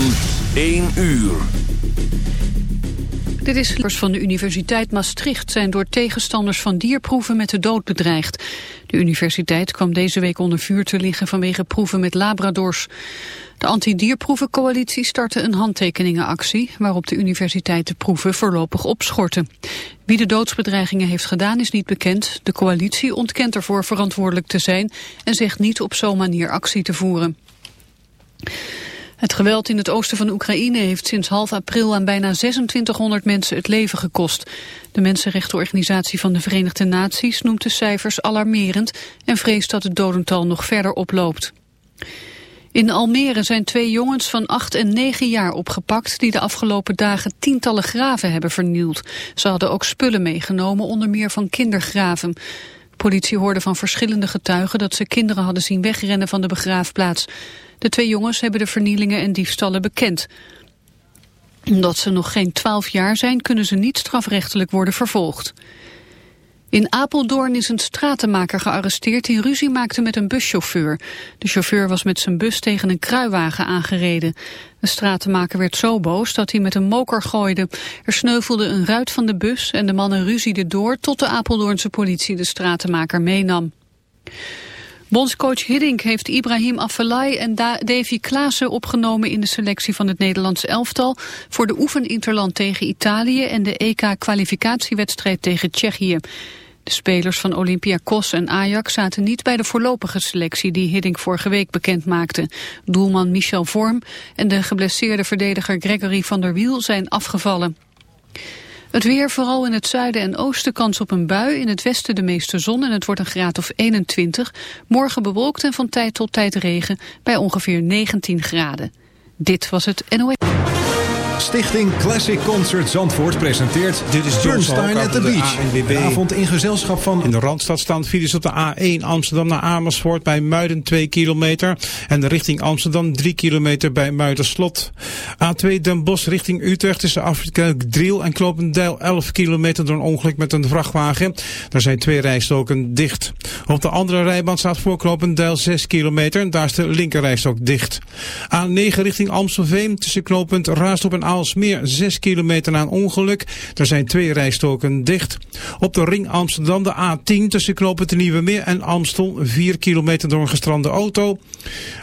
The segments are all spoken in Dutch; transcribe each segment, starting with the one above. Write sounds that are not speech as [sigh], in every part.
van 1 uur. Dit is van de Universiteit Maastricht zijn door tegenstanders van dierproeven met de dood bedreigd. De universiteit kwam deze week onder vuur te liggen vanwege proeven met labradors. De anti-dierproevencoalitie startte een handtekeningenactie... waarop de universiteit de proeven voorlopig opschorten. Wie de doodsbedreigingen heeft gedaan is niet bekend. De coalitie ontkent ervoor verantwoordelijk te zijn... en zegt niet op zo'n manier actie te voeren. Het geweld in het oosten van Oekraïne heeft sinds half april aan bijna 2600 mensen het leven gekost. De Mensenrechtenorganisatie van de Verenigde Naties noemt de cijfers alarmerend en vreest dat het dodental nog verder oploopt. In Almere zijn twee jongens van 8 en 9 jaar opgepakt die de afgelopen dagen tientallen graven hebben vernield. Ze hadden ook spullen meegenomen, onder meer van kindergraven. Politie hoorde van verschillende getuigen dat ze kinderen hadden zien wegrennen van de begraafplaats. De twee jongens hebben de vernielingen en diefstallen bekend. Omdat ze nog geen 12 jaar zijn, kunnen ze niet strafrechtelijk worden vervolgd. In Apeldoorn is een stratenmaker gearresteerd die ruzie maakte met een buschauffeur. De chauffeur was met zijn bus tegen een kruiwagen aangereden. De stratenmaker werd zo boos dat hij met een moker gooide. Er sneuvelde een ruit van de bus en de mannen ruzieden door tot de Apeldoornse politie de stratenmaker meenam. Bondscoach Hiddink heeft Ibrahim Afellay en Davy Klaassen opgenomen in de selectie van het Nederlands elftal voor de oefeninterland tegen Italië en de EK-kwalificatiewedstrijd tegen Tsjechië. De spelers van Olympiakos en Ajax zaten niet bij de voorlopige selectie die Hiddink vorige week bekend maakte. Doelman Michel Vorm en de geblesseerde verdediger Gregory van der Wiel zijn afgevallen. Het weer, vooral in het zuiden en oosten kans op een bui. In het westen de meeste zon en het wordt een graad of 21. Morgen bewolkt en van tijd tot tijd regen bij ongeveer 19 graden. Dit was het NOS. Stichting Classic Concert Zandvoort presenteert Dit is Bernstein at the Beach. De avond in gezelschap van... In de Randstad staan files op de A1 Amsterdam naar Amersfoort bij Muiden 2 kilometer. En richting Amsterdam 3 kilometer bij Muiderslot. A2 Den Bosch richting Utrecht tussen Afrika Driel en Klopendijl 11 kilometer door een ongeluk met een vrachtwagen. Daar zijn twee rijstoken dicht. Op de andere rijbaan staat voor Klopendijl 6 kilometer. Daar is de linkerrijstok dicht. A9 richting Amstelveen tussen Knopend Raastop en Aalsmeer 6 kilometer na een ongeluk. Er zijn twee rijstoken dicht. Op de ring Amsterdam de A10 tussen knopen de Nieuwe Meer en Amstel 4 kilometer door een gestrande auto.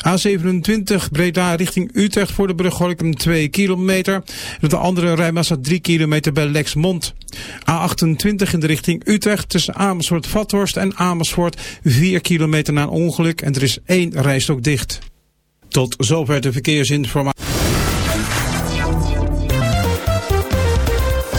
A27 Breda richting Utrecht voor de brug Gorkum 2 kilometer. op de andere rijbaan staat 3 kilometer bij Lexmond. A28 in de richting Utrecht tussen Amersfoort-Vathorst en Amersfoort 4 kilometer na een ongeluk en er is één rijstok dicht. Tot zover de verkeersinformatie.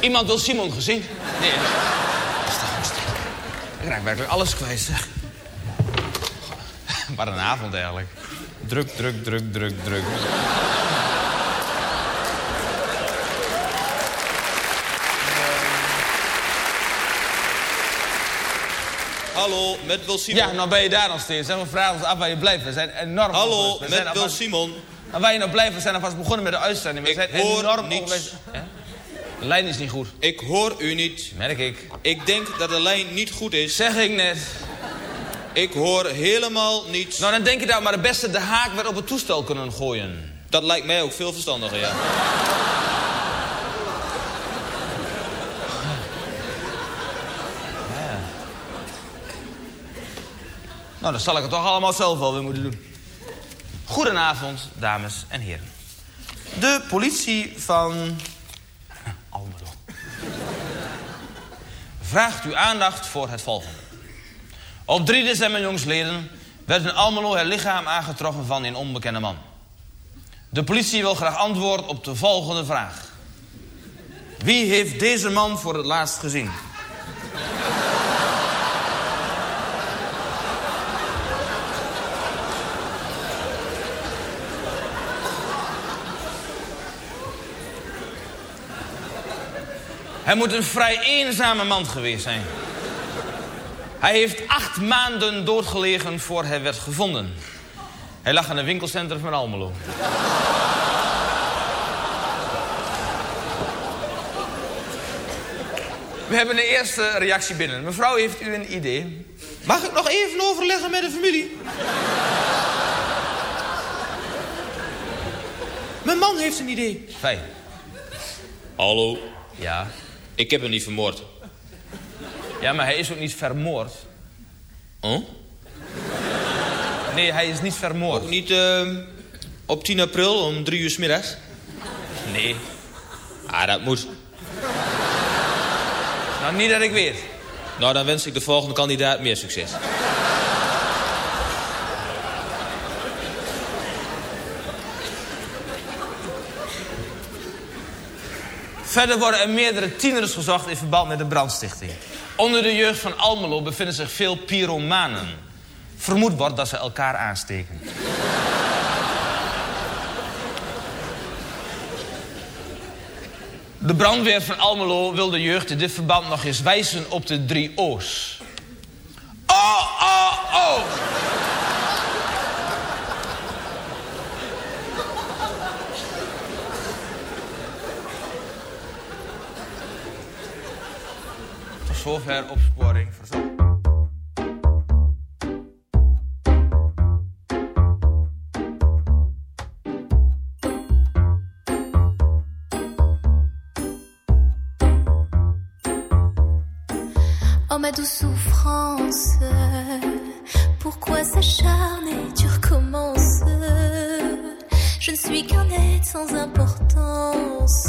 Iemand wil Simon gezien? Nee. Ik raak werkelijk alles kwijt, zeg. Wat een avond eigenlijk. Druk, druk, druk, druk, druk. Hallo, met Wil Simon. Ja, nou ben je daar nog steeds. We vragen ons af waar je blijft. We zijn enorm Hallo, met Wil Simon. Nou, waar je nou blijft, we zijn alvast begonnen met de uitzending. We Ik zijn hoor enorm niets. De lijn is niet goed. Ik hoor u niet. Merk ik. Ik denk dat de lijn niet goed is. Zeg ik net. Ik hoor helemaal niets. Nou, dan denk je dat maar het beste de haak weer op het toestel kunnen gooien. Dat lijkt mij ook veel verstandiger, ja. Nou, dan zal ik het toch allemaal zelf wel weer moeten doen. Goedenavond, dames en heren. De politie van... Almelo. Vraagt uw aandacht voor het volgende. Op 3 december, jongsleden, werd in Almelo het lichaam aangetroffen van een onbekende man. De politie wil graag antwoord op de volgende vraag. Wie heeft deze man voor het laatst gezien? Hij moet een vrij eenzame man geweest zijn. Hij heeft acht maanden doodgelegen voor hij werd gevonden. Hij lag in een winkelcentrum van Almelo. We hebben de eerste reactie binnen. Mevrouw, heeft u een idee? Mag ik nog even overleggen met de familie? Mijn man heeft een idee. Fijn. Hallo, Ja. Ik heb hem niet vermoord. Ja, maar hij is ook niet vermoord. Oh? Nee, hij is niet vermoord. Ook niet eh, op 10 april om drie uur 's middags? Nee. Ah, dat moet. Nou, niet dat ik weet. Nou, dan wens ik de volgende kandidaat meer succes. Verder worden er meerdere tieners gezocht in verband met de brandstichting. Onder de jeugd van Almelo bevinden zich veel pyromanen. Vermoed wordt dat ze elkaar aansteken. De brandweer van Almelo wil de jeugd in dit verband nog eens wijzen op de drie O's. Oh ma douce souffrance, pourquoi s'acharner, tu recommences? Je ne suis qu'un être sans importance.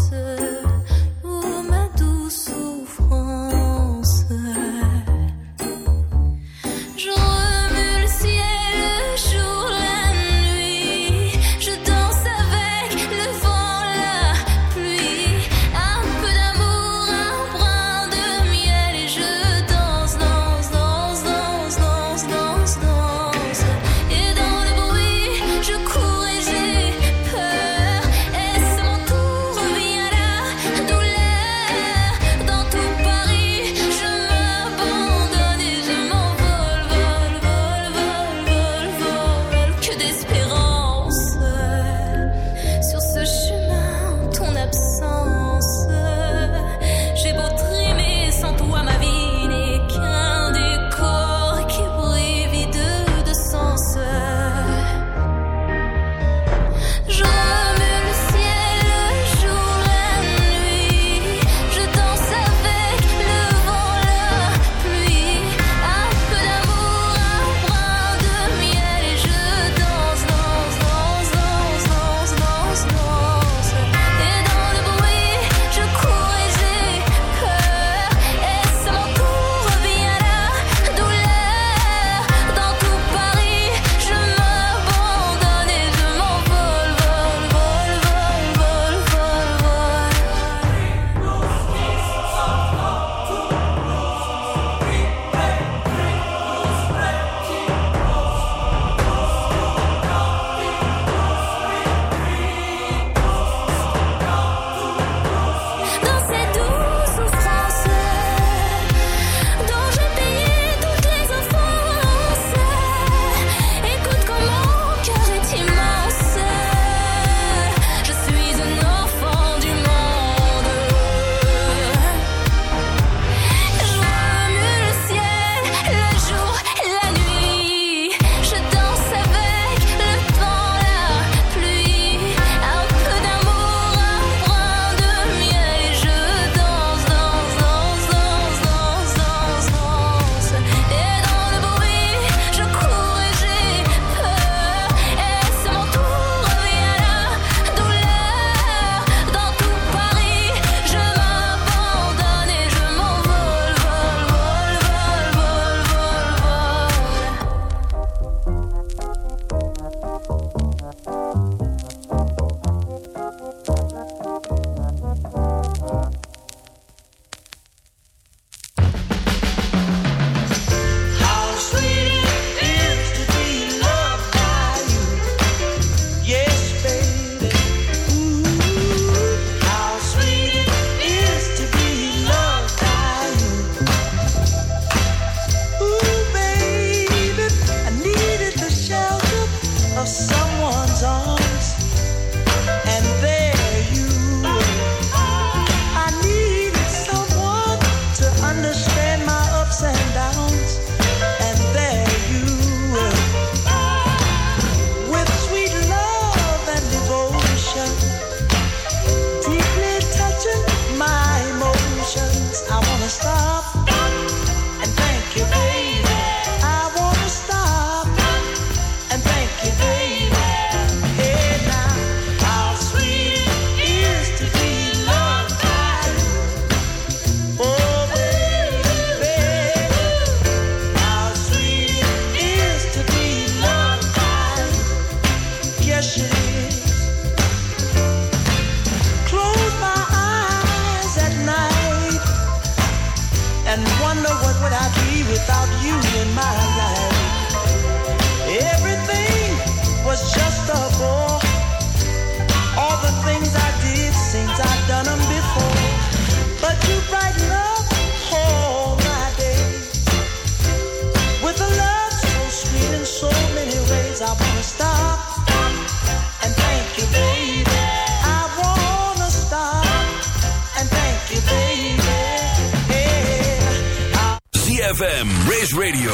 ZFM, Race Radio,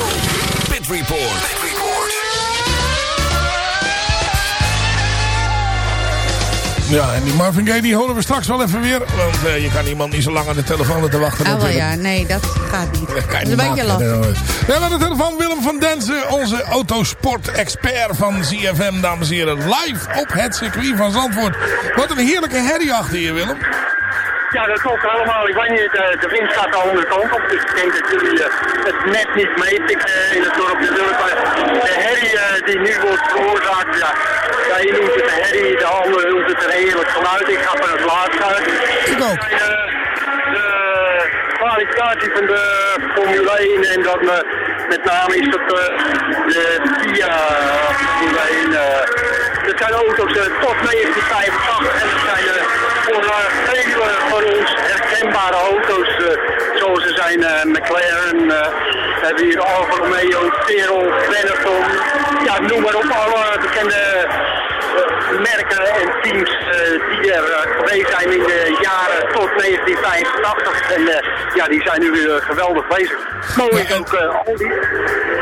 Pit Report. Pit Report. Ja, en die Marvin Gaye die horen we straks wel even weer. Want eh, je kan iemand niet zo lang aan de telefoon te wachten Ah, wel natuurlijk. ja, nee, dat gaat niet. Dat, Kan je is een beetje lastig. We hebben aan de telefoon Willem van Denzen, onze autosport-expert van ZFM, dames en heren. Live op het circuit van Zandvoort. Wat een heerlijke herrie achter je, Willem. Ja, dat klopt helemaal. Ik weet niet, eh, de wind staat de andere kant op. Dus ik denk dat jullie eh, het net niet meepikken eh, in het dorp natuurlijk. Maar de herrie die nu wordt veroorzaakt, ja, ja, je noemt het een herrie, de ander noemt het een heerlijk geluid. Ik ga van het laatste uit. Ik ook. de kwalificatie van de Formule 1 en dan met name is dat eh, de FIA Formule 1. Dat zijn auto's eh, tot 1985 en dat zijn eh, voor eh, vele van ons herkenbare auto's. zoals er zijn McLaren, hebben hier Alfa Romeo, Tyrrell, Benetton. Ja, noem maar op, alle bekende merken en teams eh, die er eh, geweest zijn in de jaren tot 1985. En eh, ja, die zijn nu weer geweldig bezig. Mooi is ook, al, die,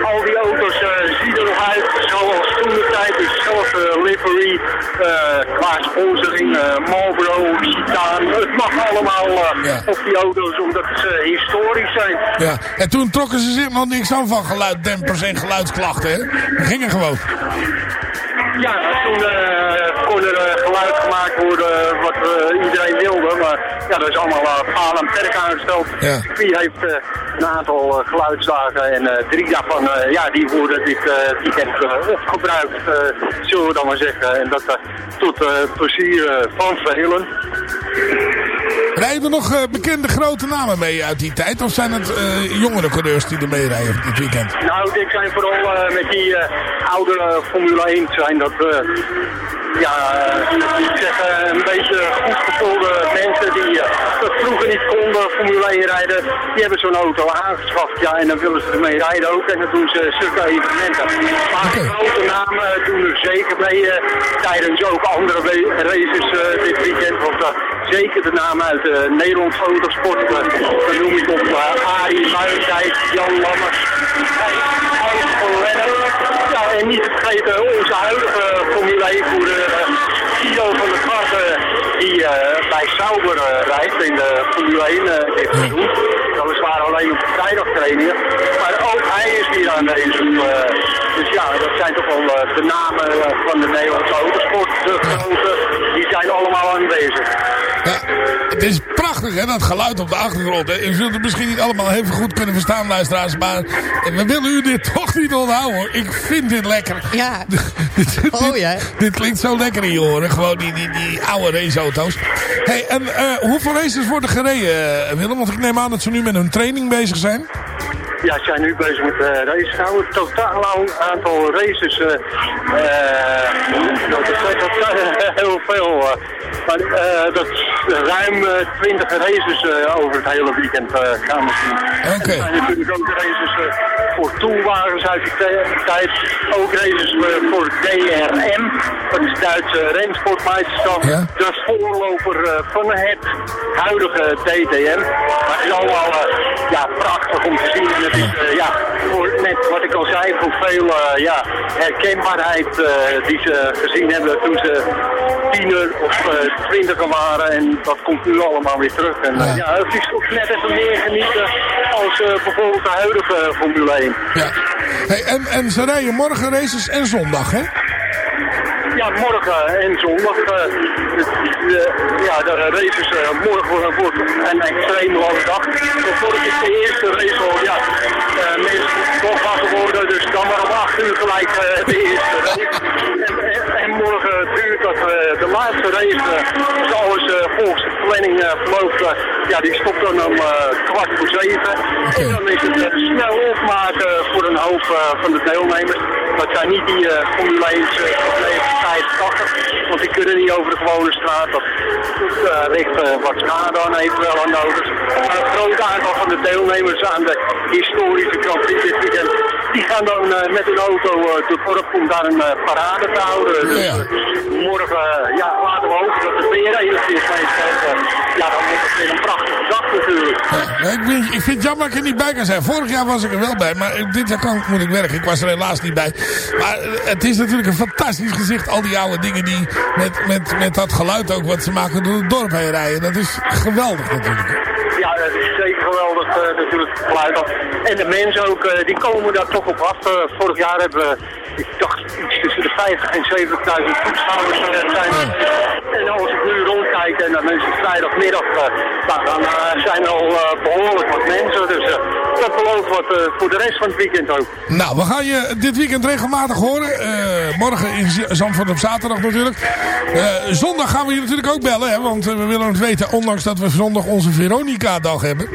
al die auto's zien er nog uit zoals toen de tijd. Dus zelfs livery, qua sponsoring, Marlboro, Citaan. Het mag allemaal op die auto's omdat ze historisch zijn. Ja, en toen trokken ze zich nog niks aan van geluiddempers en geluidsklachten, hè? Dat ging er gewoon. Ja, toen eh, kon er eh, geluid gemaakt worden wat eh, iedereen wilde. Maar ja, dat is allemaal paal en perk aangesteld. Ja. Wie heeft een aantal geluidsdagen en drie daarvan, ja, die worden dit weekend opgebruikt, zullen we dan maar zeggen. En dat tot plezier van velen. Rijden er nog eh, bekende grote namen mee uit die tijd? Of zijn het eh, jongere coureurs die er mee rijden dit weekend? Nou, ik zijn vooral eh, met die oudere Formule 1 zijn dat, ja, ik zeg een beetje goed gevulde mensen die dat vroeger niet konden Formule 1 rijden. Die hebben zo'n auto aangeschaft, ja, en dan willen ze ermee rijden ook. En dan doen ze zulke evenementen. Maar grote namen doen er zeker mee tijdens ook andere races dit weekend. Want zeker de namen uit de Nederlandse autosport, eh, dan noem ik op uh, Arie Luijendijk, Jan Lammers, Hans van. Ja, en niet te vergeten onze huidige Formule 1-voerder Guido van der Garde, die eh, bij Sauber eh, rijdt in de Formule 1 eh, dit seizoen. Weliswaar alleen op de vrijdagtrainingen. Maar ook hij is hier aanwezig. eh, dus ja, dat zijn toch wel eh, de namen eh, van de Nederlandse autosport. De grote, die zijn allemaal aanwezig. Ja, het is prachtig hè, dat geluid op de achtergrond. Hè. U zult het misschien niet allemaal even goed kunnen verstaan, luisteraars. Maar we willen u dit [laughs] toch niet onthouden hoor. Ik vind dit lekker. Ja. [laughs] dit, Oh ja. dit klinkt zo lekker in je oren. Gewoon die, die, die oude raceauto's. Hey, en eh, hoeveel races worden gereden, Willem? Want ik neem aan dat ze nu met hun training bezig zijn. Ja, ze zijn nu bezig met uh, races. Nou, het totaal aantal races, eh, eh, dat is [laughs] heel veel. eh. maar eh, dat ruim eh, 20 races eh, over het hele weekend eh, gaan we zien. Oké. Er zijn natuurlijk ook races eh, voor toelwagens uit die tijd. Ook races eh, voor DRM, dat is Duitse rensportmeisterschap. De voorloper eh, van het huidige DTM. Maar het is allemaal eh, ja, prachtig om te zien. En het is eh, ja, voor net wat ik al zei, voor veel eh, ja, herkenbaarheid eh, die ze gezien hebben toen ze tiener of twintiger waren. En dat komt nu allemaal weer terug. En ja, het is toch net even meer genieten als bijvoorbeeld de huidige Formule 1. Ja. Hey, en, en ze rijden morgen races en zondag, hè? Morgen en zondag. eh, ja, de races eh, morgen wordt- een extreem lange dag. Want Morgen is de eerste race al, ja, eh mensen toch worden, dus dan maar om 8 uur gelijk de eerste race. Dat eh, de laatste race, eh, als alles eh, volgens de planning verloopt, ja, die stopt dan om kwart voor zeven. En dan is het snel opmaken voor een hoop van de deelnemers. Dat zijn niet die Formule 1 85, want die kunnen niet over de gewone straat. Dat richt eh, wat schade aan eventueel aan de auto's. een groot aantal van de deelnemers aan de historische Grand Prix dit weekend, die gaan dan met hun auto de dorp om daar een parade te houden. Dus Ja. Morgen, eh, ja, laten we hopen dat het weer enigszins meespeelt. Eh, ja, dan wordt het weer een prachtige dag natuurlijk. Ja, ik, vind, ik vind het jammer dat ik er niet bij kan zijn. Vorig jaar was ik er wel bij, maar dit jaar kan, moet ik werken. Ik was er helaas niet bij. Maar eh, het is natuurlijk een fantastisch gezicht. Al die oude dingen die met, met, met dat geluid ook wat ze maken door het dorp heen rijden. Dat is geweldig natuurlijk. Ja, dat is zeker geweldig natuurlijk het geluid. En de mensen ook, die komen daar toch op af. Vorig jaar hebben we, ik dacht, iets de 50 en 70.000 toeschouwers zijn. En als ik nu rondkijk en dan is het vrijdagmiddag, eh, nou, dan eh, zijn er al eh, behoorlijk wat mensen. Dus dat belooft wat voor de rest van het weekend ook. Nou, we gaan je dit weekend regelmatig horen. Morgen in Zandvoort op zaterdag natuurlijk. Zondag gaan we je natuurlijk ook bellen. Hè, want we willen het weten, ondanks dat we zondag onze Veronica-dag hebben.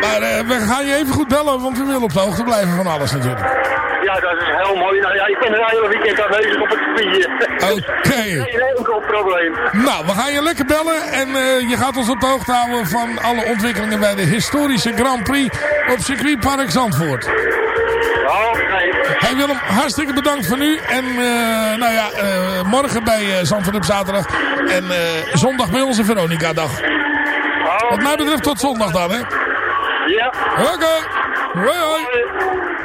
Maar we gaan je even goed bellen, want we willen op de hoogte blijven van alles natuurlijk. Ja, dat is heel mooi. Nou ja, ik ben het hele weekend aanwezig op het circuit. Oké. [laughs] Geen enkel probleem. Nou, we gaan je lekker bellen en eh, je gaat ons op de hoogte houden van alle ontwikkelingen bij de historische Grand Prix op circuitpark Zandvoort. Oké. Hey Willem, hartstikke bedankt voor nu. En eh, nou ja, eh, morgen bij Zandvoort op zaterdag. En zondag bij onze Veronica-dag. Wat mij betreft tot zondag dan, hè? Ja. Oké. Hoi, hoi.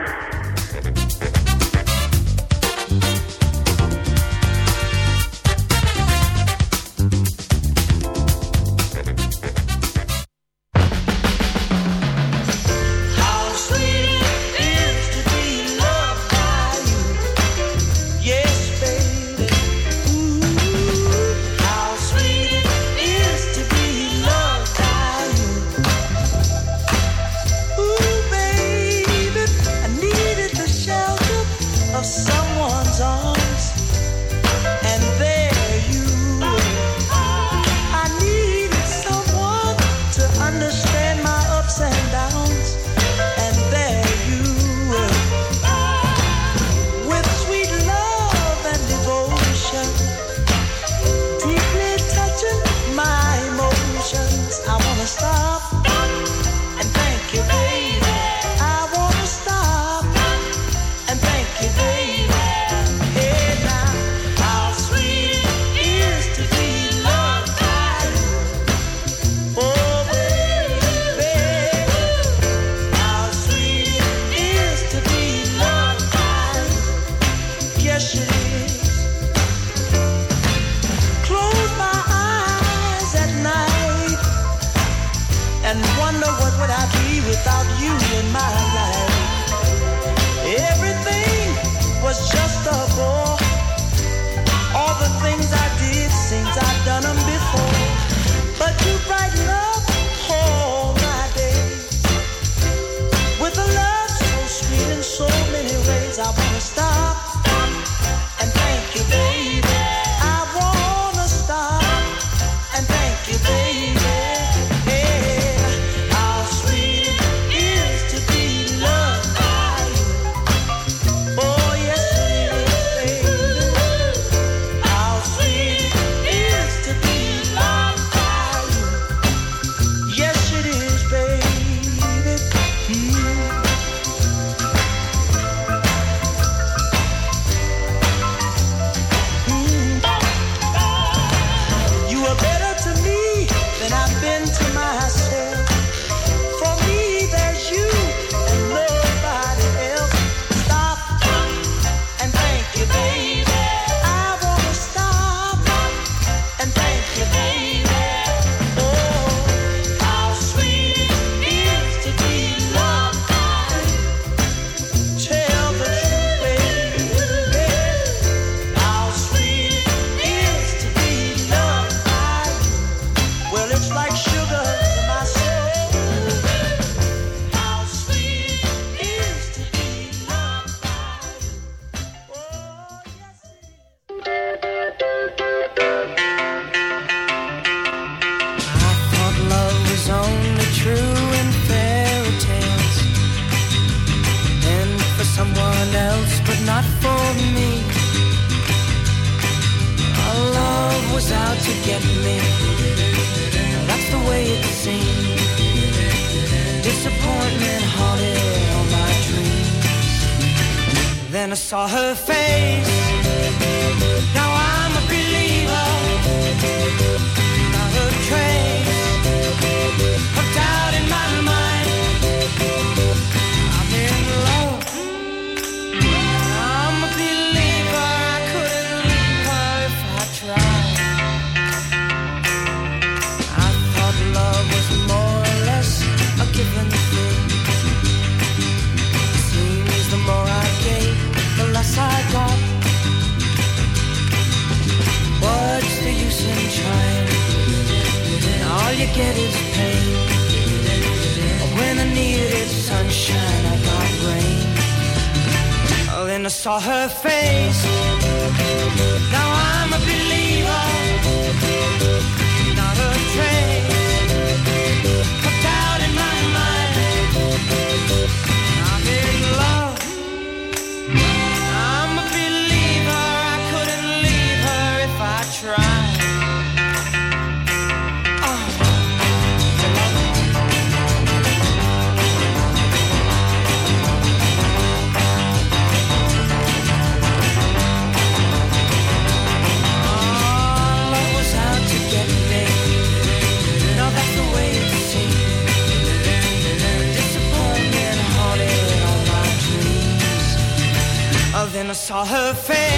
her face.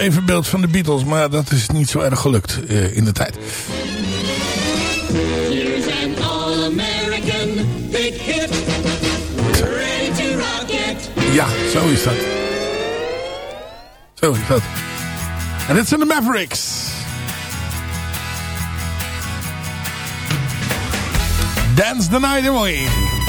evenbeeld van de Beatles. Maar dat is niet zo erg gelukt eh, in de tijd. Ja, zo is dat. Zo is dat. En dit zijn de Mavericks. Dance the night away.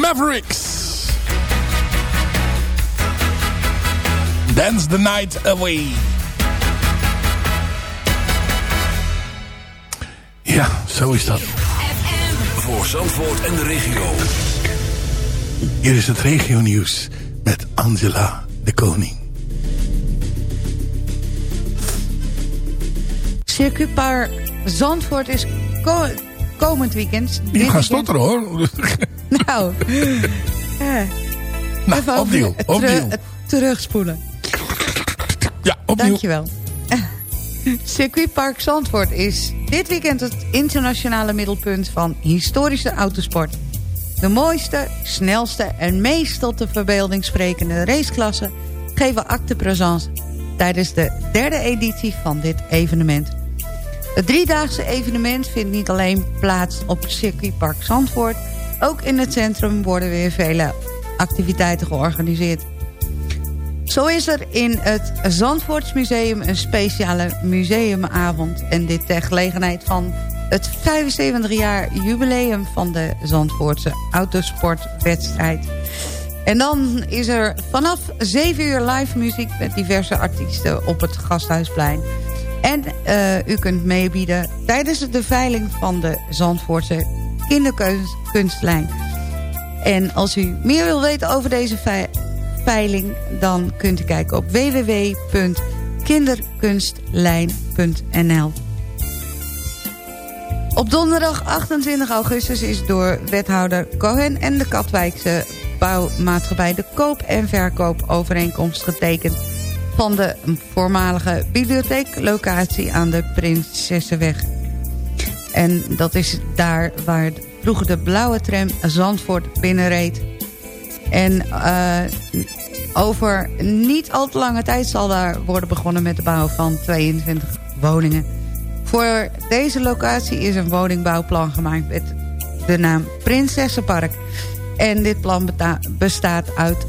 Mavericks. Dance the night away. Ja, zo is dat. Voor Zandvoort en de regio. Hier is het regio nieuws met Angela de Koning. Circuitpark Zandvoort is ko- komend weekend. Je gaat stotteren hoor. Nou, ja. Nou, Even over opnieuw, opnieuw. teru- het terugspoelen. Ja, opnieuw. Dankjewel. [laughs] Circuitpark Zandvoort is dit weekend het internationale middelpunt van historische autosport. De mooiste, snelste en meest tot de verbeelding sprekende raceklassen geven acte présence tijdens de derde editie van dit evenement. Het driedaagse evenement vindt niet alleen plaats op circuitpark Zandvoort... ook in het centrum worden weer vele activiteiten georganiseerd. Zo is er in het Zandvoortsmuseum een speciale museumavond... en dit ter gelegenheid van het 75 jaar jubileum van de Zandvoortse autosportwedstrijd. En dan is er vanaf 7 uur live muziek met diverse artiesten op het Gasthuisplein. En eh, u kunt meebieden tijdens de veiling van de Zandvoortse kinderkunstlijn. En als u meer wil weten over deze veiling... dan kunt u kijken op www.kinderkunstlijn.nl Op donderdag 28 augustus is door wethouder Cohen en de Katwijkse bouwmaatschappij... de koop- en verkoopovereenkomst getekend van de voormalige bibliotheeklocatie aan de Prinsessenweg. En dat is daar waar vroeger de blauwe tram Zandvoort binnenreed. En eh, over niet al te lange tijd zal daar worden begonnen met de bouw van 22 woningen. Voor deze locatie is een woningbouwplan gemaakt met de naam Prinsessenpark. En dit plan bestaat uit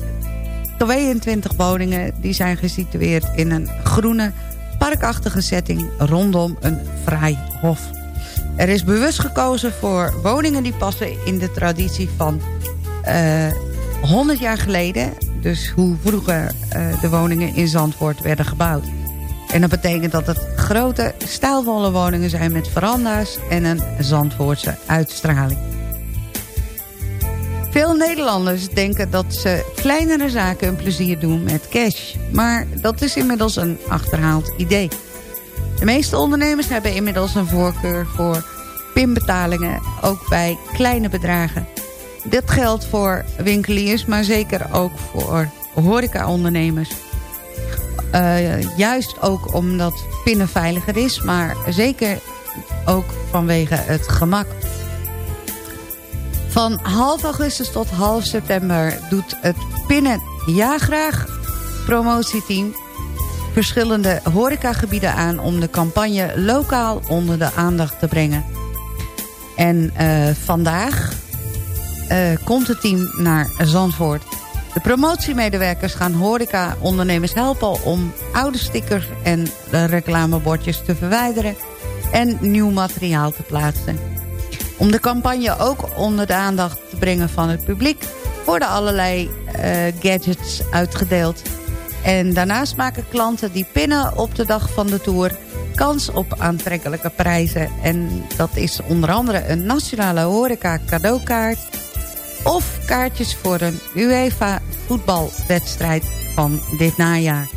22 woningen die zijn gesitueerd in een groene, parkachtige setting rondom een fraai hof. Er is bewust gekozen voor woningen die passen in de traditie van eh 100 jaar geleden. Dus hoe vroeger eh, de woningen in Zandvoort werden gebouwd. En dat betekent dat het grote, stijlvolle woningen zijn met veranda's en een Zandvoortse uitstraling. Veel Nederlanders denken dat ze kleinere zaken een plezier doen met cash. Maar dat is inmiddels een achterhaald idee. De meeste ondernemers hebben inmiddels een voorkeur voor pinbetalingen, ook bij kleine bedragen. Dit geldt voor winkeliers, maar zeker ook voor horecaondernemers. Eh, juist ook omdat pinnen veiliger is, maar zeker ook vanwege het gemak. Van half augustus tot half september doet het Pinnen Ja Graag promotieteam verschillende horecagebieden aan om de campagne lokaal onder de aandacht te brengen. En eh, vandaag eh, komt het team naar Zandvoort. De promotiemedewerkers gaan horeca-ondernemers helpen om oude stickers en reclamebordjes te verwijderen en nieuw materiaal te plaatsen. Om de campagne ook onder de aandacht te brengen van het publiek... worden allerlei eh, gadgets uitgedeeld. En daarnaast maken klanten die pinnen op de dag van de tour... kans op aantrekkelijke prijzen. En dat is onder andere een nationale horeca cadeaukaart... of kaartjes voor een UEFA voetbalwedstrijd van dit najaar.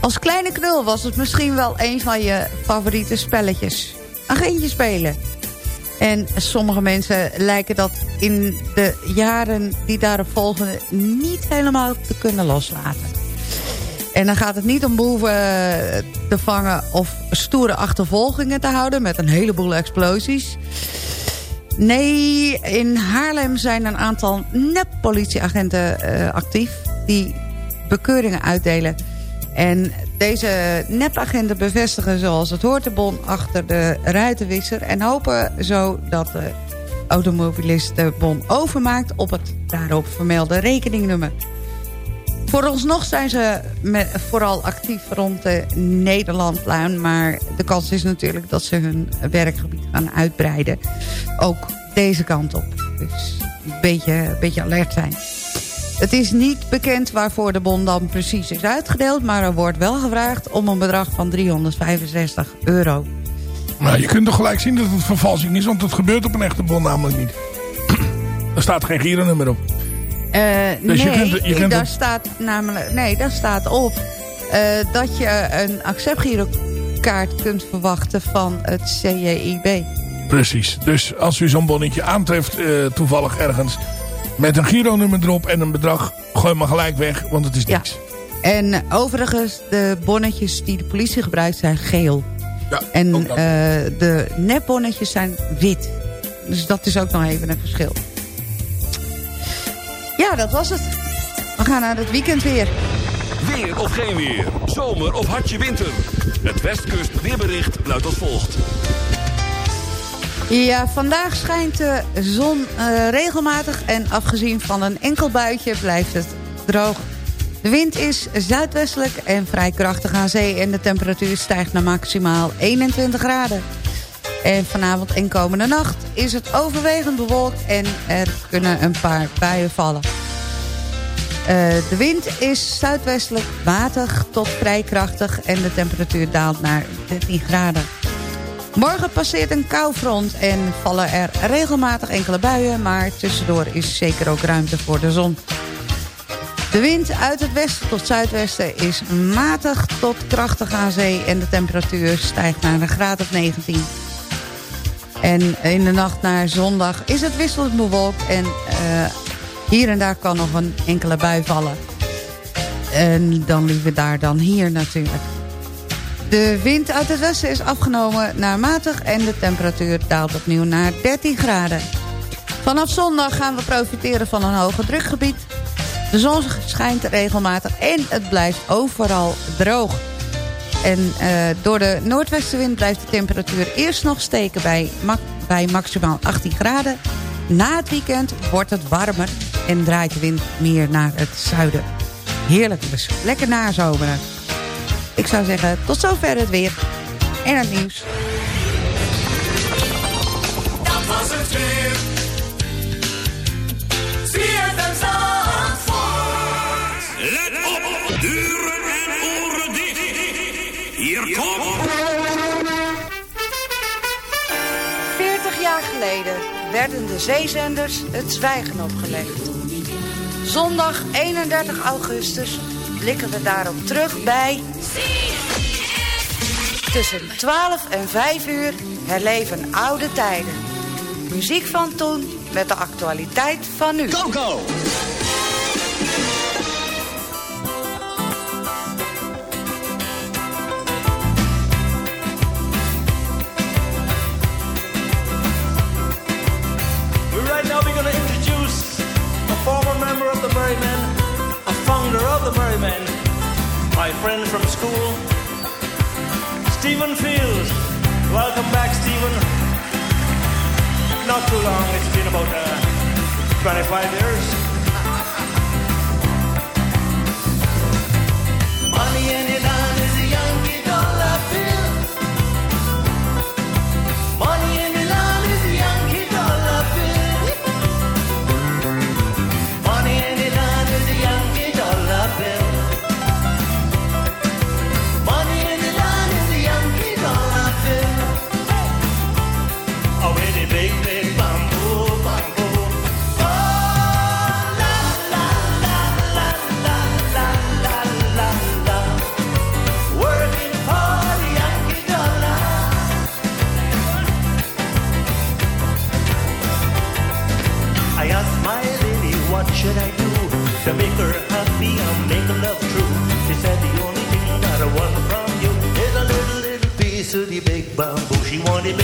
Als kleine knul was het misschien wel een van je favoriete spelletjes. Agentje spelen. En sommige mensen lijken dat in de jaren die daarop volgen... niet helemaal te kunnen loslaten. En dan gaat het niet om boeven te vangen of stoere achtervolgingen te houden... met een heleboel explosies. Nee, in Haarlem zijn een aantal nep-politieagenten eh, actief... die bekeuringen uitdelen. En deze nepagenten bevestigen zoals het hoort de bon achter de ruitenwisser... en hopen zo dat de automobilist de bon overmaakt op het daarop vermelde rekeningnummer. Vooralsnog zijn ze vooral actief rond de Nederlandluin... maar de kans is natuurlijk dat ze hun werkgebied gaan uitbreiden. Ook deze kant op. Dus een beetje, een beetje alert zijn. Het is niet bekend waarvoor de bon dan precies is uitgedeeld... maar er wordt wel gevraagd om een bedrag van 365 euro. Maar je kunt toch gelijk zien dat het vervalsing is... want het gebeurt op een echte bon namelijk niet. [clears throat] er staat geen gironummer op. Eh, Dus je nee, kunt- je kunt daar staat namelijk, nee, daar staat op eh, dat je een acceptgirokaart kunt verwachten van het CJIB. Precies. Dus als u zo'n bonnetje aantreft eh, toevallig ergens... met een gironummer erop en een bedrag... gooi maar gelijk weg, want het is Ja. niks. En overigens, de bonnetjes die de politie gebruikt zijn geel. Ja, en eh, de nepbonnetjes zijn wit. Dus dat is ook nog even een verschil. Ja, dat was het. We gaan naar het weekend weer. Weer of geen weer. Zomer of hartje winter. Het Westkust weerbericht luidt als volgt. Ja, vandaag schijnt de zon eh, regelmatig en afgezien van een enkel buitje blijft het droog. De wind is zuidwestelijk en vrij krachtig aan zee en de temperatuur stijgt naar maximaal 21 graden. En vanavond en komende nacht is het overwegend bewolkt en er kunnen een paar buien vallen. Eh, de wind is zuidwestelijk matig tot vrij krachtig en de temperatuur daalt naar 13 graden. Morgen passeert een koufront en vallen er regelmatig enkele buien... maar tussendoor is zeker ook ruimte voor de zon. De wind uit het westen tot zuidwesten is matig tot krachtig aan zee... en de temperatuur stijgt naar een graad of 19. En in de nacht naar zondag is het wisselend bewolkt... en eh, hier en daar kan nog een enkele bui vallen. En dan liever daar dan hier natuurlijk. De wind uit het westen is afgenomen naar matig en de temperatuur daalt opnieuw naar 13 graden. Vanaf zondag gaan we profiteren van een hoge drukgebied. De zon schijnt regelmatig en het blijft overal droog. En eh, door de noordwestenwind blijft de temperatuur eerst nog steken bij, bij maximaal 18 graden. Na het weekend wordt het warmer en draait de wind meer naar het zuiden. Heerlijk, dus lekker nazomeren. Ik zou zeggen, tot zover het weer en het nieuws. Dat was het weer. ZFM Zandvoort. Let op, deuren en oren dicht. Hier komt... 40 jaar geleden werden de zeezenders het zwijgen opgelegd. Zondag 31 augustus blikken we daarop terug bij... Tussen 12 en 5 uur herleven oude tijden. Muziek van toen met de actualiteit van nu. Go go. We right now we gonna introduce a former member of the Mary Men, a founder of the Mary Men. My friend from school. Stephen Fields. Welcome back, Stephen. Not too long, it's been about uh, 25 years. want it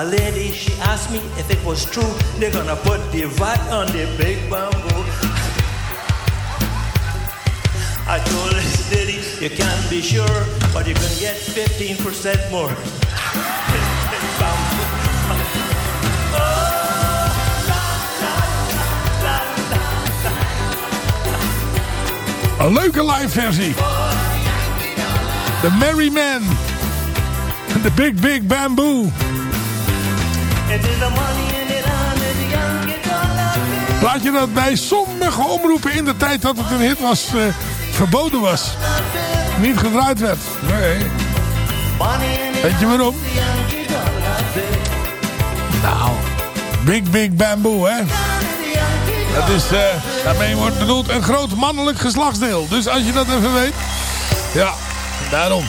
A lady, she asked me if it was true they're gonna put the vat on the big bamboo. I told this lady, you can't be sure, but you can get 15% more. Een leuke live versie. The Merry Man. The Big Big Bamboo. It is the money in it on the Yankee dollar. Laat je dat bij sommige omroepen in de tijd dat het een hit was, eh, verboden was. Niet gedraaid werd. Nee. Weet je waarom? Nou, Big Big Bamboo, hè? Dat is, eh, daarmee wordt bedoeld een groot mannelijk geslachtsdeel. Dus als je dat even weet. Ja, daarom.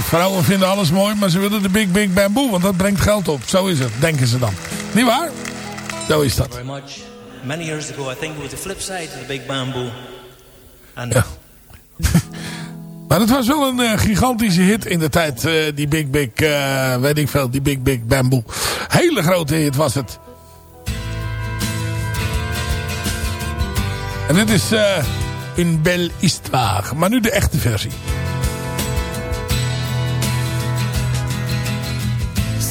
Vrouwen vinden alles mooi, maar ze willen de Big Big Bamboo, want dat brengt geld op. Zo is het, denken ze dan. Niet waar? Zo is dat. Very much. Many years ago, I think it was the flip side of the big bamboo. And [laughs] Maar het was wel een eh, gigantische hit in de tijd. eh, die Big Big, eh, weet ik veel, die Big Big Bamboo. Hele grote hit was het. En dit is een belle histoire. Maar nu de echte versie.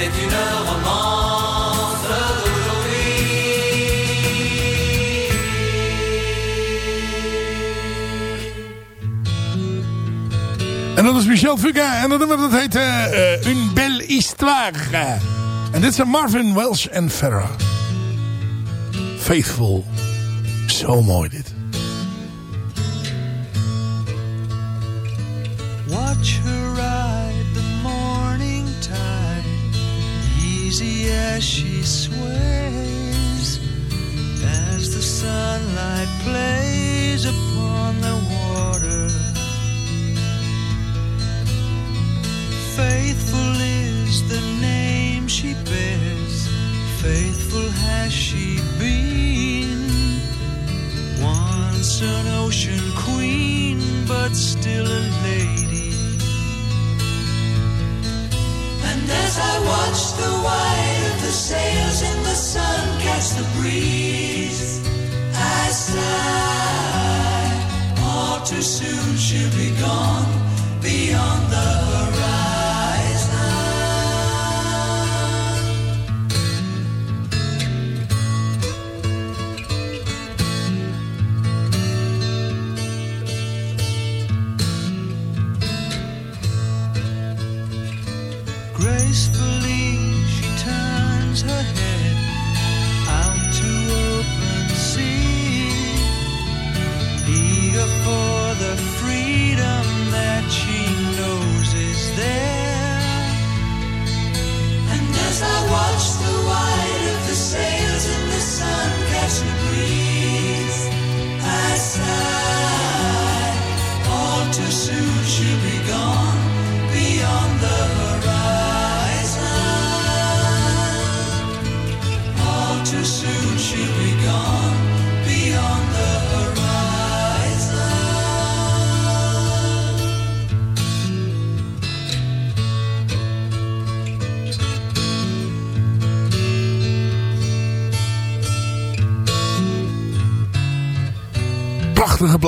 c'est une romance En dat is Michel Fugain. En dat nummer dat heet eh, eh, Une Belle Histoire. En dit zijn Marvin Welsh en Farrah. Faithful. Zo mooi dit. She been. Once an ocean queen, but still a lady. And as I watch the white of the sails in the sun catch the breeze, I sigh. All too soon she'll be gone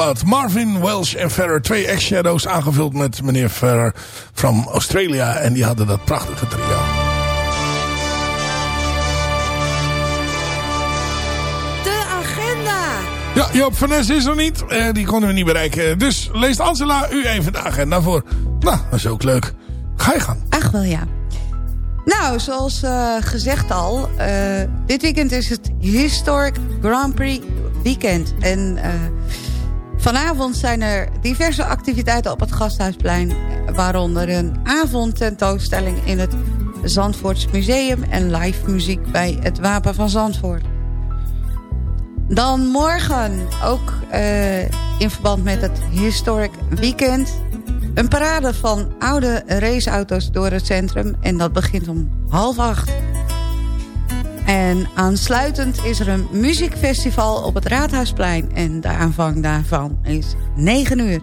plaat. Marvin Welsh en Ferrer. Twee ex-shadows aangevuld met meneer Ferrer van Australia. En die hadden dat prachtige trio. De agenda. Ja, Joop van Nes is er niet. Die konden we niet bereiken. Dus leest Angela u even de agenda voor. Nou, dat is ook leuk. Ga je gaan. Ach wel ja. Nou, zoals eh, gezegd al, eh, dit weekend is het Historic Grand Prix weekend. En eh, vanavond zijn er diverse activiteiten op het Gasthuisplein. Waaronder een avondtentoonstelling in het Zandvoorts Museum... en live muziek bij het Wapen van Zandvoort. Dan morgen, ook eh, in verband met het Historic Weekend... een parade van oude raceauto's door het centrum. En dat begint om half acht. En aansluitend is er een muziekfestival op het Raadhuisplein. En de aanvang daarvan is 9 uur.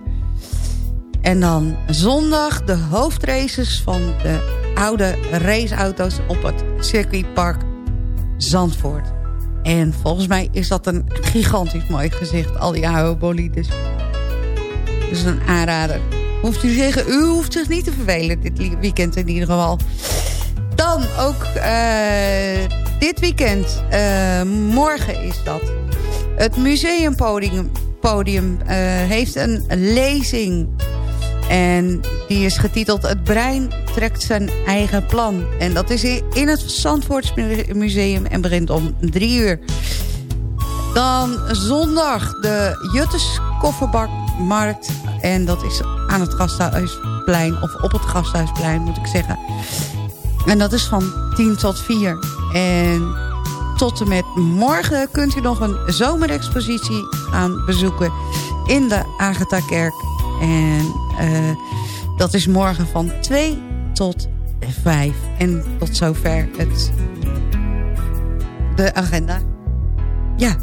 En dan zondag de hoofdraces van de oude raceauto's op het circuitpark Zandvoort. En volgens mij is dat een gigantisch mooi gezicht, al die oude bolides. Dus een aanrader. Hoeft u zeggen, u hoeft zich niet te vervelen dit weekend in ieder geval. Dan ook eh, dit weekend, eh, morgen is dat. Het museumpodium podium, eh, heeft een lezing. En die is getiteld Het brein trekt zijn eigen plan. En dat is in het Zandvoortsmuseum en begint om drie uur. Dan zondag de Juttes Kofferbakmarkt. En dat is aan het Gasthuisplein, of op het Gasthuisplein moet ik zeggen. En dat is van 10 tot 4. En tot en met morgen kunt u nog een zomerexpositie gaan bezoeken in de Agatha-kerk. En eh, dat is morgen van 2 tot 5. En tot zover het, de agenda. Ja,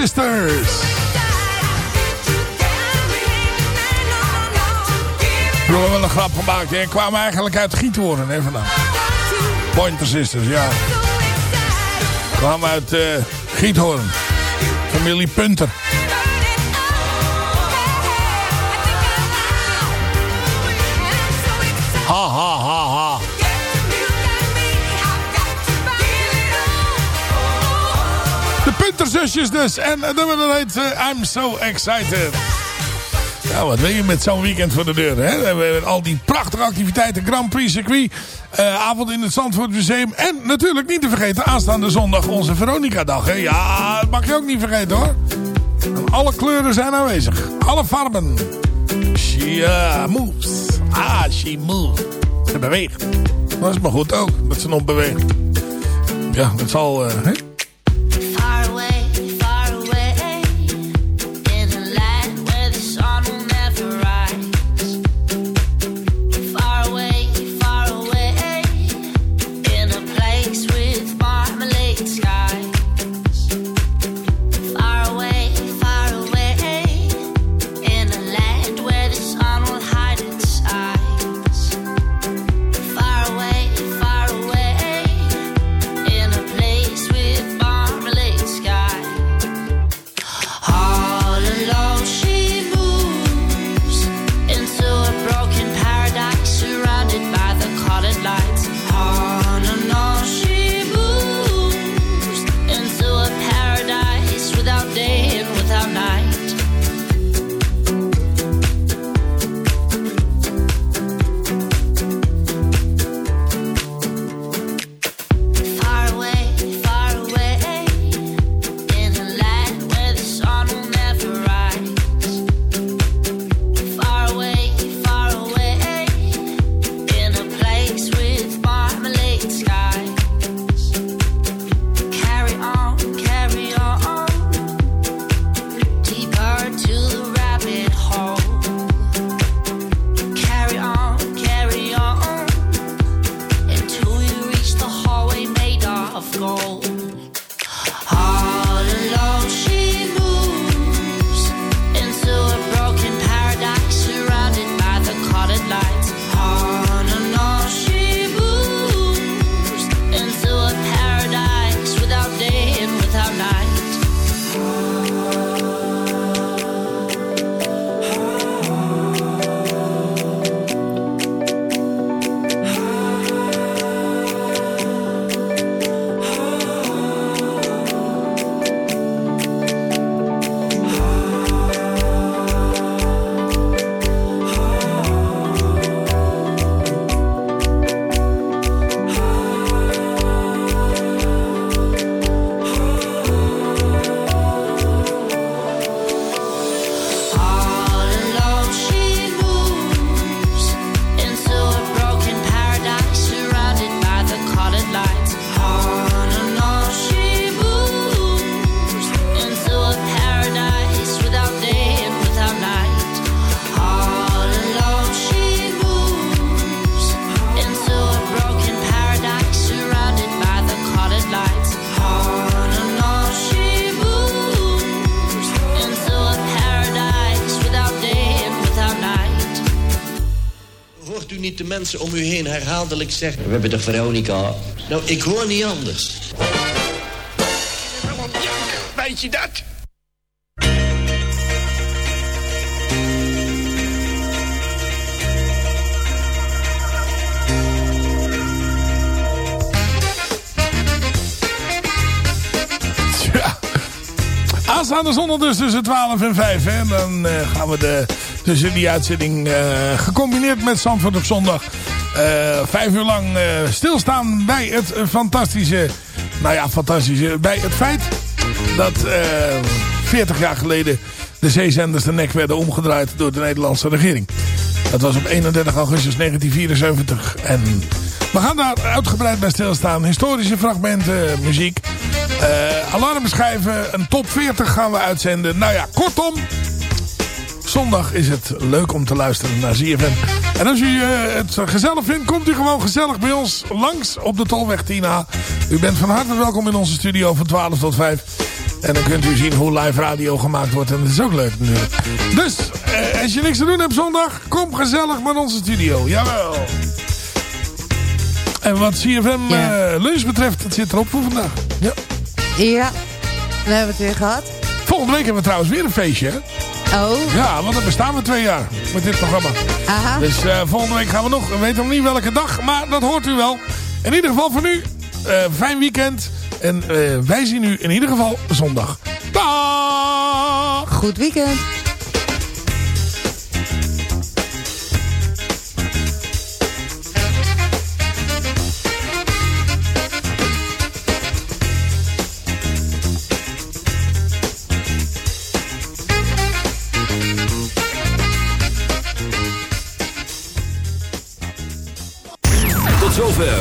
Sisters. We hebben wel een grap gemaakt. hè. kwamen eigenlijk uit Giethoorn hè, vandaan. Pointer Sisters, ja. Kwamen uit eh Giethoorn. Familie Punter. De Punterzusjes dus. En nummer dat heet eh, I'm So Excited. Nou, wat wil je met zo'n weekend voor de deur, hè? We hebben al die prachtige activiteiten. Grand Prix circuit. eh, avond in het Zandvoort Museum. En natuurlijk niet te vergeten, aanstaande zondag onze Veronica-dag. Ja, dat mag je ook niet vergeten hoor. Alle kleuren zijn aanwezig. Alle farben. She uh, moves. Ah, she moves. Ze beweegt. Dat is maar goed ook, dat ze nog beweegt. Ja, dat zal... eh? Herhaaldelijk zeggen... We hebben de Veronica. Nou, ik hoor niet anders. Weet je dat? Aanstaande zondag dus tussen 12 en 5. Hè. En dan eh, gaan we de, tussen die uitzending eh, gecombineerd met Zandvoort op zondag... eh, vijf uur lang eh, stilstaan bij het eh, fantastische... Nou ja, fantastische... Bij het feit dat eh 40 jaar geleden de zeezenders de nek werden omgedraaid door de Nederlandse regering. Dat was op 31 augustus 1974. En we gaan daar uitgebreid bij stilstaan. Historische fragmenten, muziek. eh alarmschijven, een top 40 gaan we uitzenden. Nou ja, kortom. Zondag is het leuk om te luisteren naar ZFM. En als u eh, het gezellig vindt, komt u gewoon gezellig bij ons langs op de Tolweg 10A. U bent van harte welkom in onze studio van 12 tot 5. En dan kunt u zien hoe live radio gemaakt wordt. En dat is ook leuk natuurlijk. Dus, eh, als je niks te doen hebt zondag, kom gezellig naar onze studio. Jawel. En wat CFM Ja. eh, lunch betreft, het zit erop voor vandaag. Ja. Ja, dan hebben we het weer gehad. Volgende week hebben we trouwens weer een feestje, hè? Oh. Ja, want dan bestaan we twee jaar met dit programma. Aha. Dus eh, volgende week gaan we nog. We weten nog niet welke dag, maar dat hoort u wel. In ieder geval voor nu, eh, fijn weekend. En eh, wij zien u in ieder geval zondag. Dag! Goed weekend.